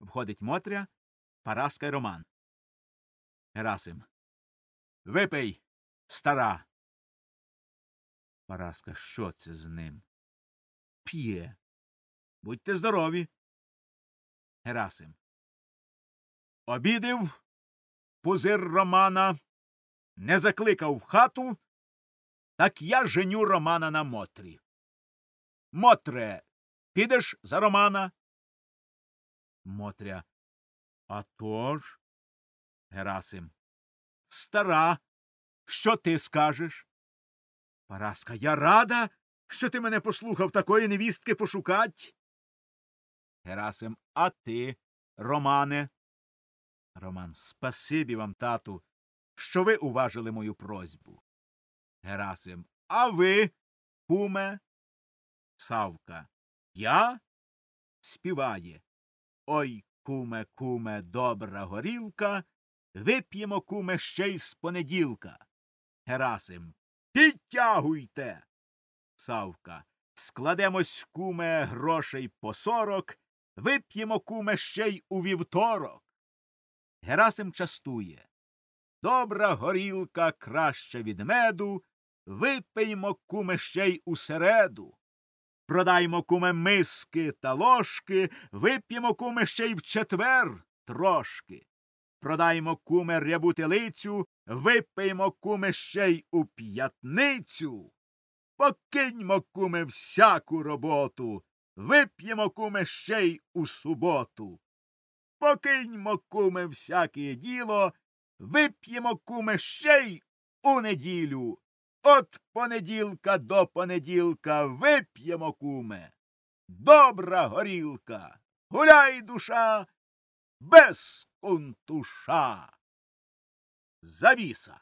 Входить Мотря, Параска й Роман. Герасим. Випий, стара. Параска, що це з ним? П'є. Будьте здорові. Герасим. Обідив пузир Романа, не закликав в хату, так я женю Романа на Мотрі. Мотре, підеш за Романа? Мотря. А тож? Герасим. Стара, що ти скажеш? Параска. Я рада, що ти мене послухав такої невістки пошукать. Герасим. А ти, Романе? Роман. Спасибі вам, тату, що ви уважили мою просьбу. Герасим. А ви, куме? Савка. Я? Співає. Ой, куме, куме, добра горілка. Вип'ємо, куме, ще й з понеділка. Герасим. Підтягуйте. Савка. Складемось, куме, грошей по сорок. Вип'ємо, куме, ще й у вівторок. Герасим частує. Добра горілка краще від меду. Випиймо, куме, ще й у середу. Продаймо, куме, миски та ложки, вип'ємо, куме, ще й в четвер трошки. Продаймо, куме, рябутилицю, випиймо, куме, ще й у п'ятницю. Покиньмо, куме, всяку роботу, вип'ємо, куме, ще й у суботу. Покиньмо, куме, всяке діло, вип'ємо, куме, ще й у неділю. От понеділка до понеділка вип'ємо, куме. Добра горілка, гуляй, душа, без кунтуша. Завіса.